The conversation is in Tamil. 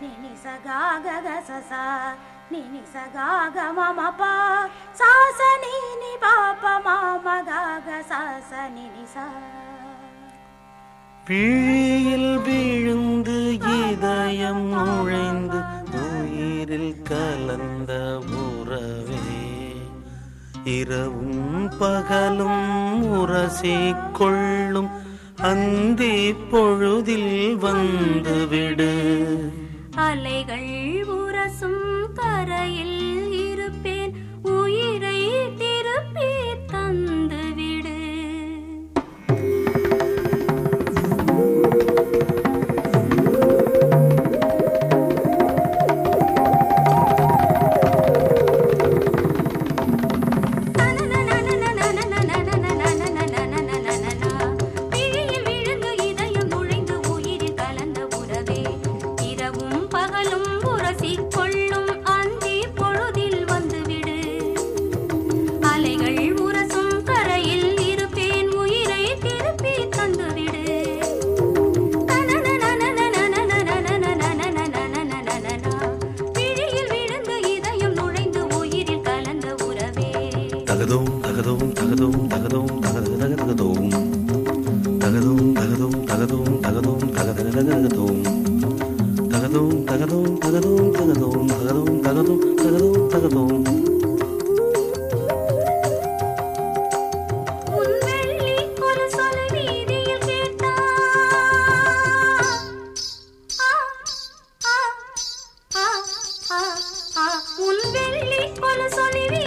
నిని సగా గగ ససా నిని సగా గ మమ పా సాసని ని పాప మామ గగ సాసని ని సా பிழியில் விழுந்து இதயம் நுழைந்து உயிரில் கலந்த உறவே இரவும் பகலும் உரசி கொள்ளும் அந்தி பொழுதில் வந்துவிடு. அலைகள் உரசும் கரையில் இருப்பேன். உயிரை திருப்பி தந்து தகதோம் தகதோம் தகதோம் தகதோம் தகதக தகதோம் தகதோம் தகதோம் தகதோம் தகதோம் தகதக தகதோம் தகதோம் தகதோம் தகதோம் தகதோம் தகதோம் தகதோம் தகதோம் சொல்லி